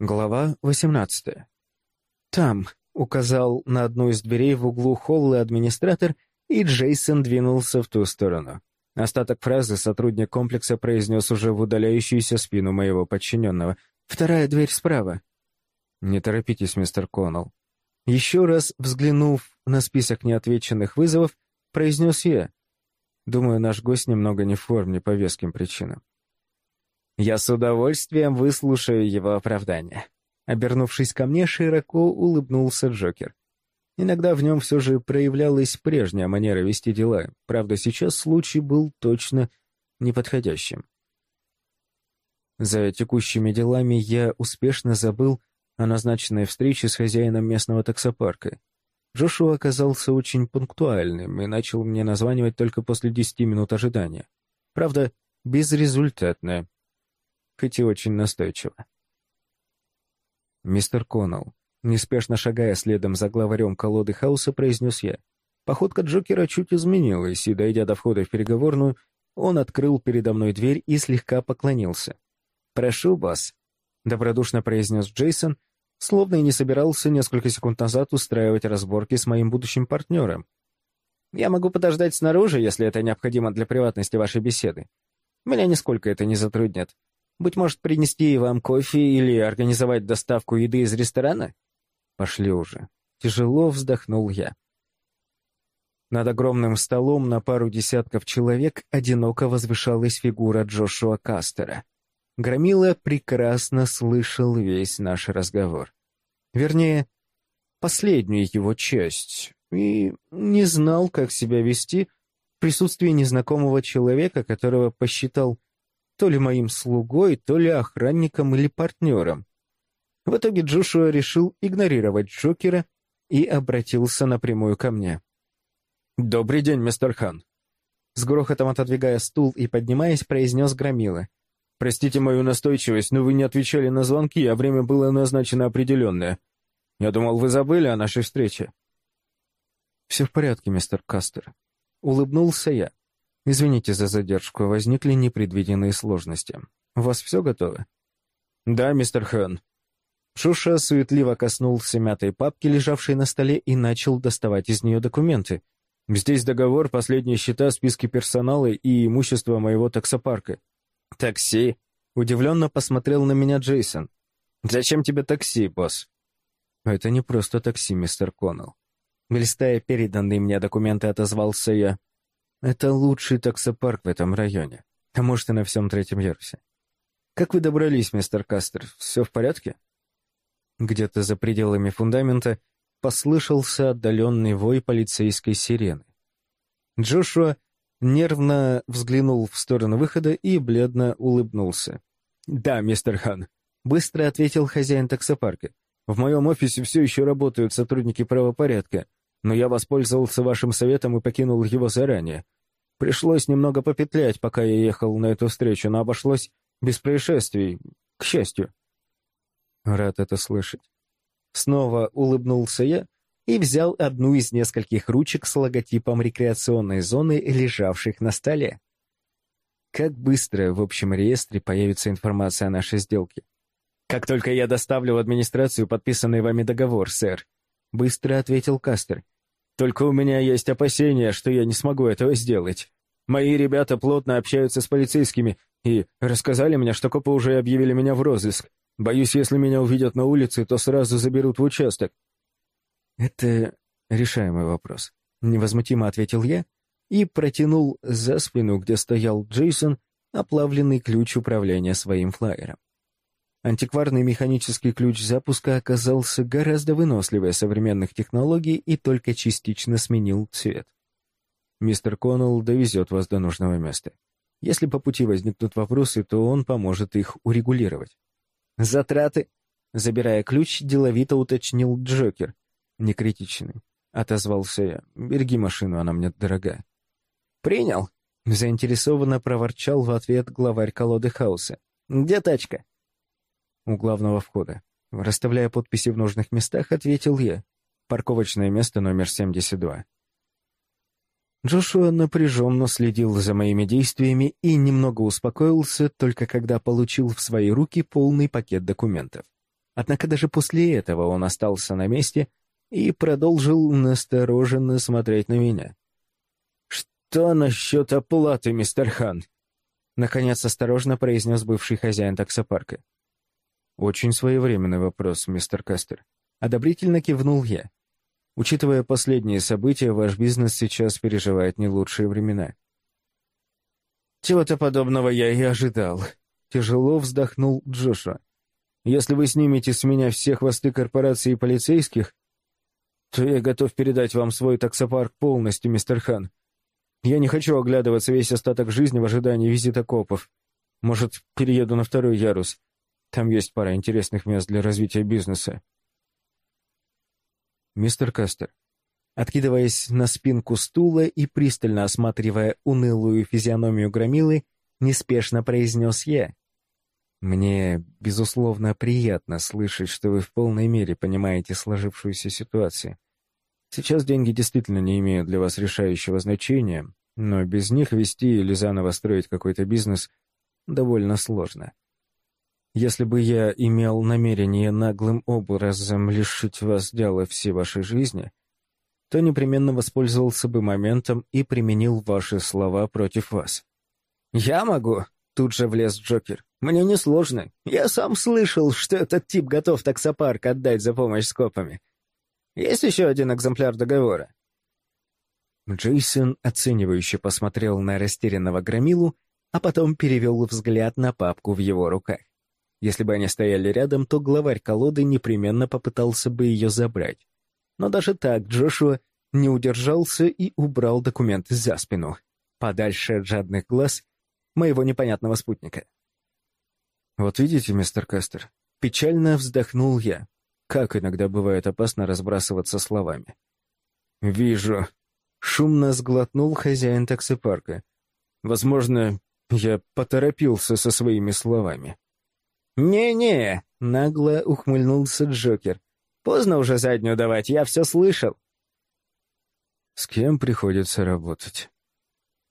Глава 18. «Там», — указал на одну из дверей в углу холла администратор, и Джейсон двинулся в ту сторону. Остаток фразы сотрудник комплекса произнес уже в удаляющуюся спину моего подчиненного. «Вторая дверь справа». «Не торопитесь, мистер Коннелл». Еще раз взглянув на список неотвеченных вызовов, произнес я. Думаю, наш гость немного не в форме по веским причинам. Я с удовольствием выслушаю его оправдание. Обернувшись ко мне, широко улыбнулся Джокер. Иногда в нем все же проявлялась прежняя манера вести дела, правда, сейчас случай был точно неподходящим. За текущими делами я успешно забыл о назначенной встрече с хозяином местного таксопарка. Джошуа оказался очень пунктуальным и начал мне названивать только после десяти минут ожидания. Правда, безрезультатно хоть и очень настойчиво. «Мистер Коннелл», неспешно шагая следом за главарем колоды хаоса, произнес я. Походка Джокера чуть изменилась, и, дойдя до входа в переговорную, он открыл передо мной дверь и слегка поклонился. «Прошу, босс», — добродушно произнес Джейсон, словно и не собирался несколько секунд назад устраивать разборки с моим будущим партнером. «Я могу подождать снаружи, если это необходимо для приватности вашей беседы. Меня нисколько это не затруднит. Быть может, принести вам кофе или организовать доставку еды из ресторана? Пошли уже. Тяжело вздохнул я. Над огромным столом на пару десятков человек одиноко возвышалась фигура Джошуа Кастера. Громила прекрасно слышал весь наш разговор. Вернее, последнюю его часть, и не знал, как себя вести в присутствии незнакомого человека, которого посчитал то ли моим слугой, то ли охранником или партнером. В итоге Джошуа решил игнорировать Джокера и обратился напрямую ко мне. «Добрый день, мистер Хан!» С грохотом отодвигая стул и поднимаясь, произнес Громила. «Простите мою настойчивость, но вы не отвечали на звонки, а время было назначено определенное. Я думал, вы забыли о нашей встрече». «Все в порядке, мистер Кастер». Улыбнулся я. Извините за задержку, возникли непредвиденные сложности. У вас все готово? Да, мистер Хэн. Шуша суетливо коснулся мятой папки, лежавшей на столе, и начал доставать из нее документы. Здесь договор, последние счета, списки персонала и имущества моего таксопарка. Такси? Удивленно посмотрел на меня Джейсон. Зачем тебе такси, босс? Это не просто такси, мистер Коннелл. Листая переданные мне документы, отозвался я. Это лучший таксопарк в этом районе, а может и на всем третьем ярусе. Как вы добрались, мистер Кастер? Все в порядке? Где-то за пределами фундамента послышался отдаленный вой полицейской сирены. Джошуа нервно взглянул в сторону выхода и бледно улыбнулся. «Да, мистер Хан», — быстро ответил хозяин таксопарка. «В моем офисе все еще работают сотрудники правопорядка, но я воспользовался вашим советом и покинул его заранее. Пришлось немного попетлять, пока я ехал на эту встречу, но обошлось без происшествий, к счастью. Рад это слышать. Снова улыбнулся я и взял одну из нескольких ручек с логотипом рекреационной зоны, лежавших на столе. Как быстро в общем реестре появится информация о нашей сделке? Как только я доставлю в администрацию подписанный вами договор, сэр, быстро ответил Кастер. Только у меня есть опасения, что я не смогу этого сделать. Мои ребята плотно общаются с полицейскими и рассказали мне, что копы уже объявили меня в розыск. Боюсь, если меня увидят на улице, то сразу заберут в участок. Это решаемый вопрос. Невозмутимо ответил я и протянул за спину, где стоял Джейсон, оплавленный ключ управления своим флайером. Антикварный механический ключ запуска оказался гораздо выносливее современных технологий и только частично сменил цвет. Мистер Коннелл довезет вас до нужного места. Если по пути возникнут вопросы, то он поможет их урегулировать. Затраты? Забирая ключ, деловито уточнил Джокер. Не критичный. Отозвался я. Береги машину, она мне дорога. Принял. Заинтересованно проворчал в ответ главарь колоды хаоса. Где тачка? у главного входа. Расставляя подписи в нужных местах, ответил я. Парковочное место номер 72. Джошуа напряженно следил за моими действиями и немного успокоился, только когда получил в свои руки полный пакет документов. Однако даже после этого он остался на месте и продолжил настороженно смотреть на меня. «Что насчет оплаты, мистер Хан?» Наконец осторожно произнес бывший хозяин таксопарка. «Очень своевременный вопрос, мистер Кастер». Одобрительно кивнул я. Учитывая последние события, ваш бизнес сейчас переживает не лучшие времена. Чего-то подобного я и ожидал. Тяжело вздохнул Джошуа. Если вы снимете с меня все хвосты корпорации и полицейских, то я готов передать вам свой таксопарк полностью, мистер Хан. Я не хочу оглядываться весь остаток жизни в ожидании визита копов. Может, перееду на второй ярус. Там есть пара интересных мест для развития бизнеса. Мистер Кастер, откидываясь на спинку стула и пристально осматривая унылую физиономию громилы, неспешно произнес я. «Мне, безусловно, приятно слышать, что вы в полной мере понимаете сложившуюся ситуацию. Сейчас деньги действительно не имеют для вас решающего значения, но без них вести или заново строить какой-то бизнес довольно сложно. Если бы я имел намерение наглым образом лишить вас дела всей вашей жизни, то непременно воспользовался бы моментом и применил ваши слова против вас. «Я могу?» — тут же влез Джокер. «Мне несложно. Я сам слышал, что этот тип готов таксопарк отдать за помощь с копами. Есть еще один экземпляр договора?» Джейсон оценивающе посмотрел на растерянного громилу, а потом перевел взгляд на папку в его руках. Если бы они стояли рядом, то главарь колоды непременно попытался бы ее забрать. Но даже так Джошуа не удержался и убрал документы за спину, подальше от жадных глаз моего непонятного спутника. «Вот видите, мистер Кастер, печально вздохнул я. Как иногда бывает опасно разбрасываться словами. «Вижу». Шумно сглотнул хозяин таксопарка. «Возможно, я поторопился со своими словами». «Не-не», — нагло ухмыльнулся Джокер. «Поздно уже заднюю давать, я все слышал». «С кем приходится работать?»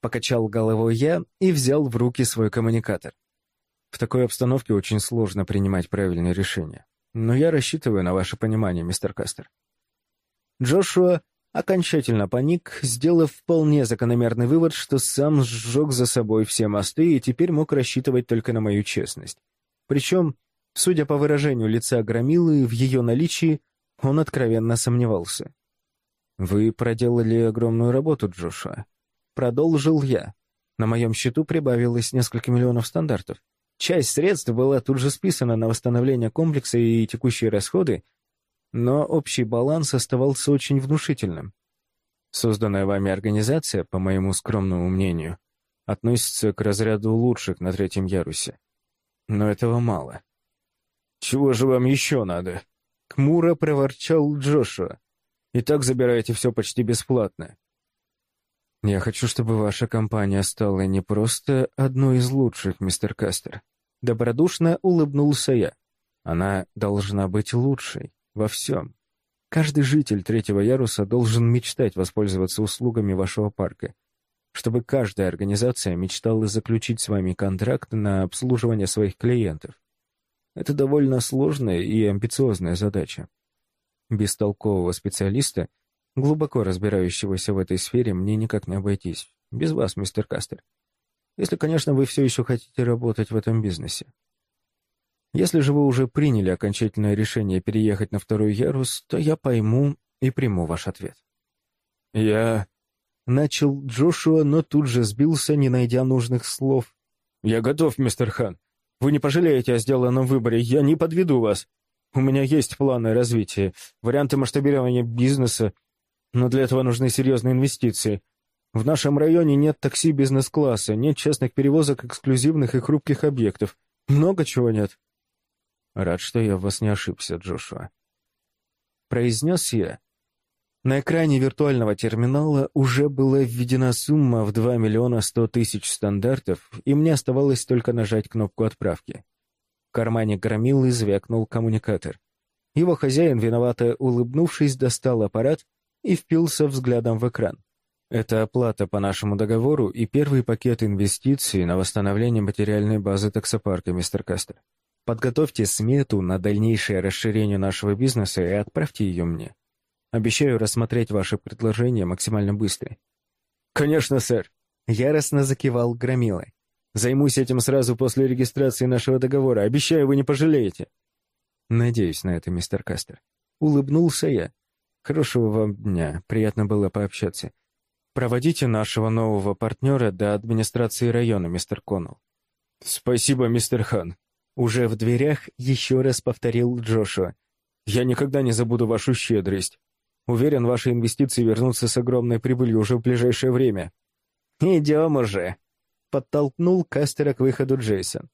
Покачал головой я и взял в руки свой коммуникатор. В такой обстановке очень сложно принимать правильные решения. Но я рассчитываю на ваше понимание, мистер Кастер. Джошуа окончательно паник, сделав вполне закономерный вывод, что сам сжег за собой все мосты и теперь мог рассчитывать только на мою честность. Причем, судя по выражению лица Громилы, в ее наличии он откровенно сомневался. «Вы проделали огромную работу, Джошуа». Продолжил я. На моем счету прибавилось несколько миллионов стандартов. Часть средств была тут же списана на восстановление комплекса и текущие расходы, но общий баланс оставался очень внушительным. Созданная вами организация, по моему скромному мнению, относится к разряду лучших на третьем ярусе. Но этого мало. «Чего же вам еще надо?» — хмуро проворчал Джошуа. «И так забираете все почти бесплатно». «Я хочу, чтобы ваша компания стала не просто одной из лучших, мистер Кастер. Добродушно улыбнулся я. Она должна быть лучшей во всем. Каждый житель третьего яруса должен мечтать воспользоваться услугами вашего парка, чтобы каждая организация мечтала заключить с вами контракт на обслуживание своих клиентов. Это довольно сложная и амбициозная задача. Без толкового специалиста, глубоко разбирающегося в этой сфере, мне никак не обойтись. Без вас, мистер Кастер. Если, конечно, вы все еще хотите работать в этом бизнесе. Если же вы уже приняли окончательное решение переехать на второй ярус, то я пойму и приму ваш ответ. Я... Начал Джошуа, но тут же сбился, не найдя нужных слов. «Я готов, мистер Хан. Вы не пожалеете о сделанном выборе, я не подведу вас. У меня есть планы развития, варианты масштабирования бизнеса, но для этого нужны серьезные инвестиции. В нашем районе нет такси бизнес-класса, нет частных перевозок эксклюзивных и хрупких объектов. Много чего нет. Рад, что я в вас не ошибся, Джошуа. Произнес я. На экране виртуального терминала уже была введена сумма в 2 миллиона 100 тысяч стандартов, и мне оставалось только нажать кнопку отправки. В кармане громилы звякнул коммуникатор. Его хозяин, виновато улыбнувшись, достал аппарат и впился взглядом в экран. Это оплата по нашему договору и первый пакет инвестиций на восстановление материальной базы таксопарка, мистер Кастер. Подготовьте смету на дальнейшее расширение нашего бизнеса и отправьте ее мне. Обещаю рассмотреть ваше предложение максимально быстро». «Конечно, сэр!» — яростно закивал Громила. «Займусь этим сразу после регистрации нашего договора. Обещаю, вы не пожалеете». «Надеюсь на это, мистер Кастер». Улыбнулся я. «Хорошего вам дня. Приятно было пообщаться. Проводите нашего нового партнера до администрации района, мистер Коннелл». «Спасибо, мистер Хан». Уже в дверях еще раз повторил Джошуа. «Я никогда не забуду вашу щедрость. Уверен, ваши инвестиции вернутся с огромной прибылью уже в ближайшее время». «Идем уже», — подтолкнул Кастера к выходу Джейсон.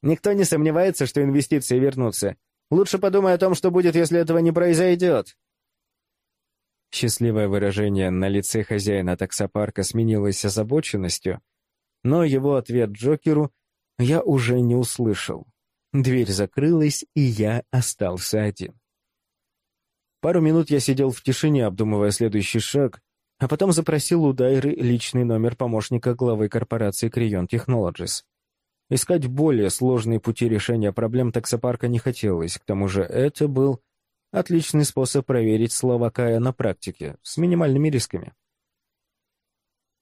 «Никто не сомневается, что инвестиции вернутся. Лучше подумай о том, что будет, если этого не произойдет». Счастливое выражение на лице хозяина таксопарка сменилось озабоченностью, но его ответ Джокеру я уже не услышал. Дверь закрылась, и я остался один. Пару минут я сидел в тишине, обдумывая следующий шаг, а потом запросил у Дайры личный номер помощника главы корпорации Крион Technologies. Искать более сложные пути решения проблем таксопарка не хотелось, к тому же это был отличный способ проверить слова Кая на практике, с минимальными рисками.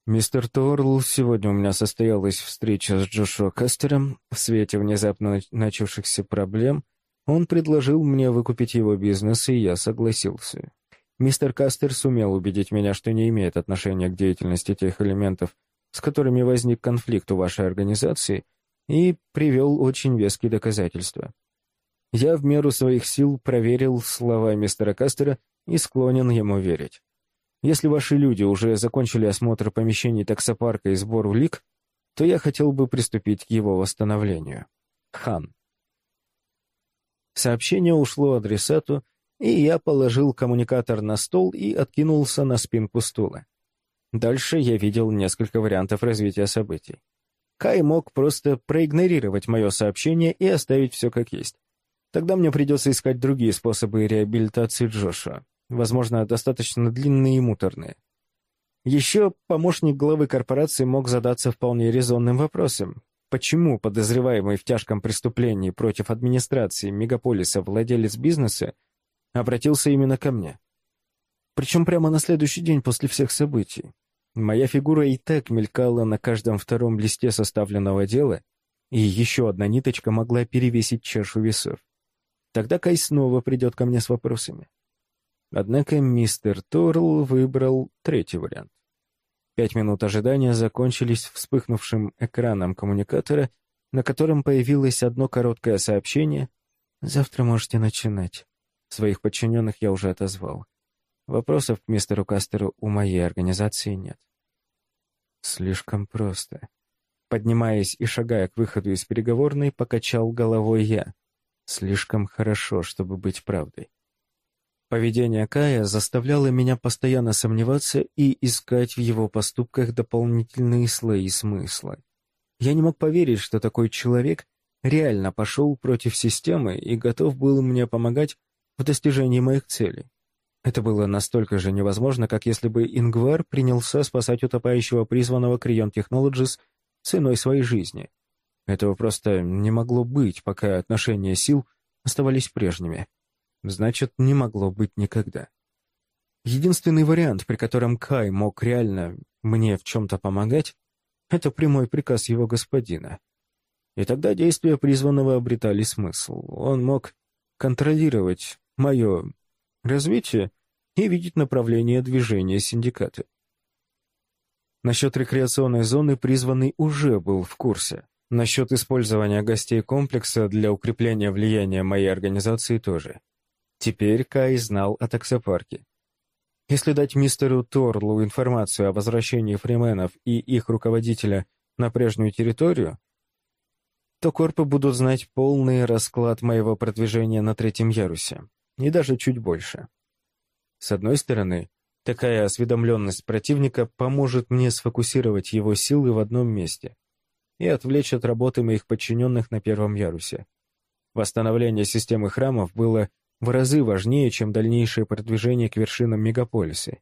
«Мистер Торл, сегодня у меня состоялась встреча с Джошуа Кастером. В свете внезапно начавшихся проблем он предложил мне выкупить его бизнес, и я согласился. Мистер Кастер сумел убедить меня, что не имеет отношения к деятельности тех элементов, с которыми возник конфликт у вашей организации, и привел очень веские доказательства. Я в меру своих сил проверил слова мистера Кастера и склонен ему верить. Если ваши люди уже закончили осмотр помещений таксопарка и сбор улик, то я хотел бы приступить к его восстановлению. Хан. Сообщение ушло адресату, и я положил коммуникатор на стол и откинулся на спинку стула. Дальше я видел несколько вариантов развития событий. Кай мог просто проигнорировать мое сообщение и оставить все как есть. Тогда мне придется искать другие способы реабилитации Джоша возможно, достаточно длинные и муторные. Еще помощник главы корпорации мог задаться вполне резонным вопросом. Почему подозреваемый в тяжком преступлении против администрации мегаполиса владелец бизнеса обратился именно ко мне? Причем прямо на следующий день после всех событий. Моя фигура и так мелькала на каждом втором листе составленного дела, и еще одна ниточка могла перевесить чашу весов. Тогда Кай снова придет ко мне с вопросами. Однако мистер Торл выбрал третий вариант. Пять минут ожидания закончились вспыхнувшим экраном коммуникатора, на котором появилось одно короткое сообщение «Завтра можете начинать». Своих подчиненных я уже отозвал. Вопросов к мистеру Кастеру у моей организации нет. Слишком просто. Поднимаясь и шагая к выходу из переговорной, покачал головой я. Слишком хорошо, чтобы быть правдой. Поведение Кая заставляло меня постоянно сомневаться и искать в его поступках дополнительные слои смысла. Я не мог поверить, что такой человек реально пошел против системы и готов был мне помогать в достижении моих целей. Это было настолько же невозможно, как если бы Ингвар принялся спасать утопающего призванного Крион Technologies ценой своей жизни. Этого просто не могло быть, пока отношения сил оставались прежними. Значит, не могло быть никогда. Единственный вариант, при котором Кай мог реально мне в чем-то помогать, это прямой приказ его господина. И тогда действия призванного обретали смысл. Он мог контролировать мое развитие и видеть направление движения синдиката. Насчет рекреационной зоны призванный уже был в курсе. Насчет использования гостей комплекса для укрепления влияния моей организации тоже. Теперь Кай знал о таксопарке. Если дать мистеру Торлу информацию о возвращении фрименов и их руководителя на прежнюю территорию, то корпы будут знать полный расклад моего продвижения на третьем ярусе, и даже чуть больше. С одной стороны, такая осведомленность противника поможет мне сфокусировать его силы в одном месте и отвлечь от работы моих подчиненных на первом ярусе. Восстановление системы храмов было в разы важнее, чем дальнейшее продвижение к вершинам мегаполиса.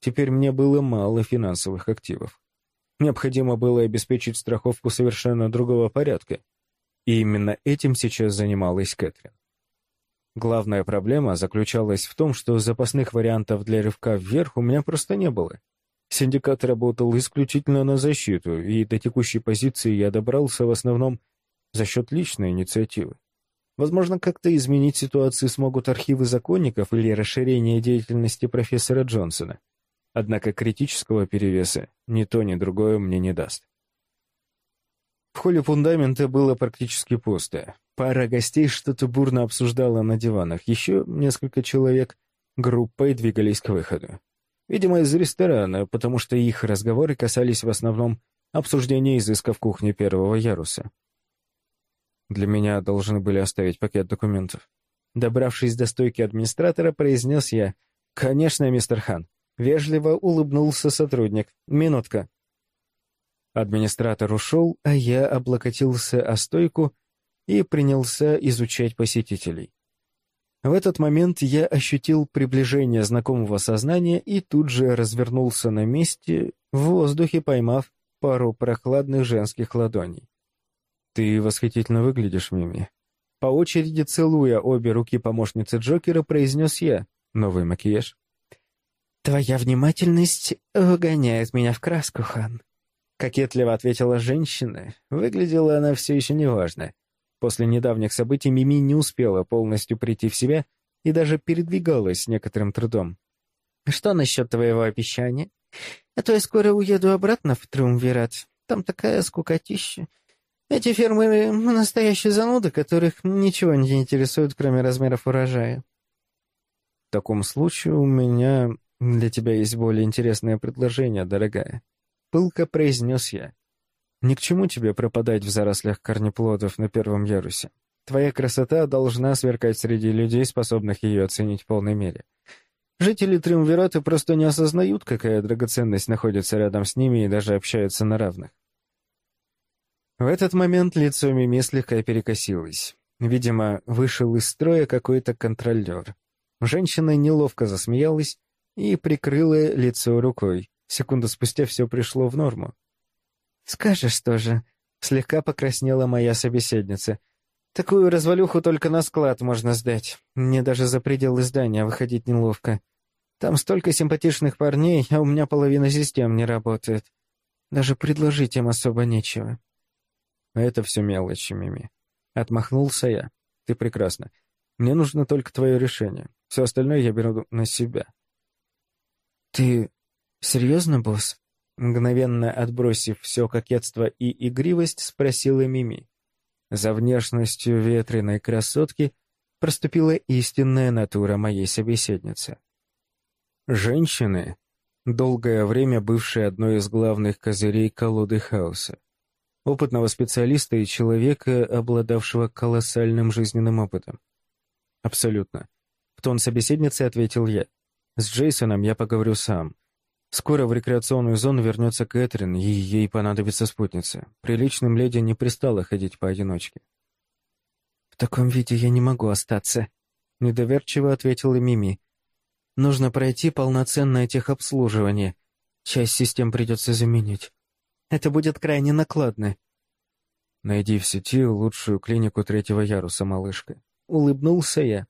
Теперь мне было мало финансовых активов. Необходимо было обеспечить страховку совершенно другого порядка. И именно этим сейчас занималась Кэтрин. Главная проблема заключалась в том, что запасных вариантов для рывка вверх у меня просто не было. Синдикат работал исключительно на защиту, и до текущей позиции я добрался в основном за счет личной инициативы. Возможно, как-то изменить ситуацию смогут архивы законников или расширение деятельности профессора Джонсона. Однако критического перевеса ни то, ни другое мне не даст. В холле фундамента было практически пусто. Пара гостей что-то бурно обсуждала на диванах. Еще несколько человек группой двигались к выходу. Видимо, из ресторана, потому что их разговоры касались в основном обсуждения изысков кухни первого яруса. Для меня должны были оставить пакет документов. Добравшись до стойки администратора, произнес я. «Конечно, мистер Хан». Вежливо улыбнулся сотрудник. «Минутка». Администратор ушел, а я облокотился о стойку и принялся изучать посетителей. В этот момент я ощутил приближение знакомого сознания и тут же развернулся на месте, в воздухе поймав пару прохладных женских ладоней. «Ты восхитительно выглядишь, Мими». По очереди целуя обе руки помощницы Джокера, произнес я. «Новый макияж?» «Твоя внимательность выгоняет меня в краску, Хан», Кокетливо ответила женщина. Выглядела она все еще неважно. После недавних событий Мими не успела полностью прийти в себя и даже передвигалась с некоторым трудом. «Что насчет твоего обещания? А то я скоро уеду обратно в Триумвират. Там такая скукотища. Эти фермеры — настоящие зануды, которых ничего не интересует, кроме размеров урожая». «В таком случае у меня для тебя есть более интересное предложение, дорогая», — пылко произнес я. «Ни к чему тебе пропадать в зарослях корнеплодов на первом ярусе. Твоя красота должна сверкать среди людей, способных ее оценить в полной мере. Жители Триумвирата просто не осознают, какая драгоценность находится рядом с ними и даже общаются на равных. В этот момент лицо Мими слегка перекосилось. Видимо, вышел из строя какой-то контролер. Женщина неловко засмеялась и прикрыла лицо рукой. Секунду спустя все пришло в норму. «Скажешь тоже», — слегка покраснела моя собеседница. «Такую развалюху только на склад можно сдать. Мне даже за пределы здания выходить неловко. Там столько симпатичных парней, а у меня половина систем не работает. Даже предложить им особо нечего». «Это все мелочи, Мими». Отмахнулся я. «Ты прекрасна. Мне нужно только твое решение. Все остальное я беру на себя». «Ты «Серьезно, босс?» Мгновенно отбросив все кокетство и игривость, спросила Мими. За внешностью ветреной красотки проступила истинная натура моей собеседницы. Женщины, долгое время бывшие одной из главных козырей колоды хаоса, опытного специалиста и человека, обладавшего колоссальным жизненным опытом. Абсолютно. В тон собеседницы ответил я. С Джейсоном я поговорю сам. Скоро в рекреационную зону вернется Кэтрин, и ей понадобится спутница. Приличным леди не пристало ходить поодиночке. «В таком виде я не могу остаться», — недоверчиво ответила Мими. «Нужно пройти полноценное техобслуживание. Часть систем придется заменить. Это будет крайне накладно». «Найди в сети лучшую клинику третьего яруса, малышка». Улыбнулся я.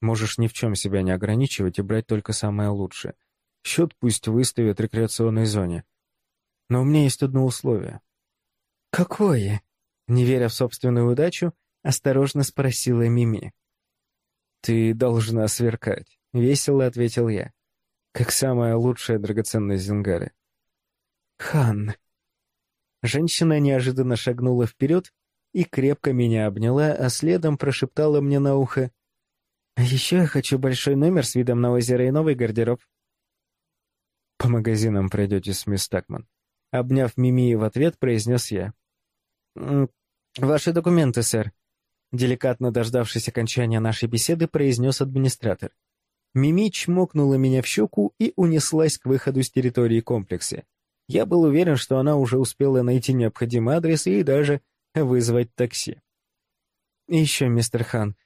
«Можешь ни в чем себя не ограничивать и брать только самое лучшее. Счет пусть выставят в рекреационной зоне. Но у меня есть одно условие. «Какое?» Не веря в собственную удачу, осторожно спросила Мими. «Ты должна сверкать», — весело ответил я. «Как самая лучшая драгоценность Зингары». «Хан». Женщина неожиданно шагнула вперед и крепко меня обняла, а следом прошептала мне на ухо. «А еще я хочу большой номер с видом на озеро и новый гардероб». «По магазинам пройдетесь, мисс Такман». Обняв Мими в ответ, произнес я. «Ваши документы, сэр», — деликатно дождавшись окончания нашей беседы, произнес администратор. Мими чмокнула меня в щеку и унеслась к выходу с территории комплекса. Я был уверен, что она уже успела найти необходимый адрес и даже вызвать такси. И еще, мистер Хан,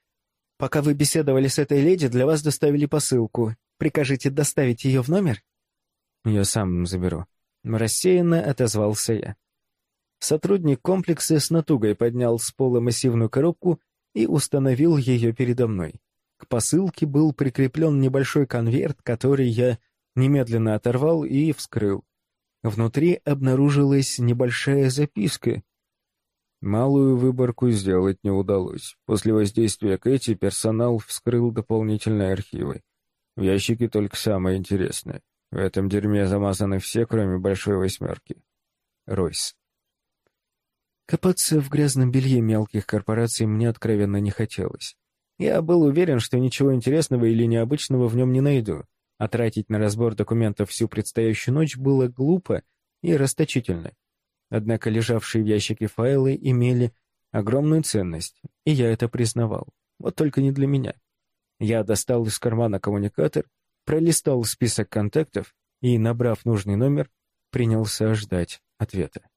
пока вы беседовали с этой леди, для вас доставили посылку. Прикажите доставить ее в номер? Я сам заберу. Рассеянно отозвался я. Сотрудник комплекса с натугой поднял с пола массивную коробку и установил ее передо мной. К посылке был прикреплен небольшой конверт, который я немедленно оторвал и вскрыл. Внутри обнаружилась небольшая записка. Малую выборку сделать не удалось. После воздействия Кэти персонал вскрыл дополнительные архивы. В ящике только самое интересное. В этом дерьме замазаны все, кроме большой восьмерки. Ройс. Копаться в грязном белье мелких корпораций мне откровенно не хотелось. Я был уверен, что ничего интересного или необычного в нем не найду, а тратить на разбор документов всю предстоящую ночь было глупо и расточительно. Однако лежавшие в ящике файлы имели огромную ценность, и я это признавал. Вот только не для меня. Я достал из кармана коммуникатор, пролистал список контактов и, набрав нужный номер, принялся ждать ответа.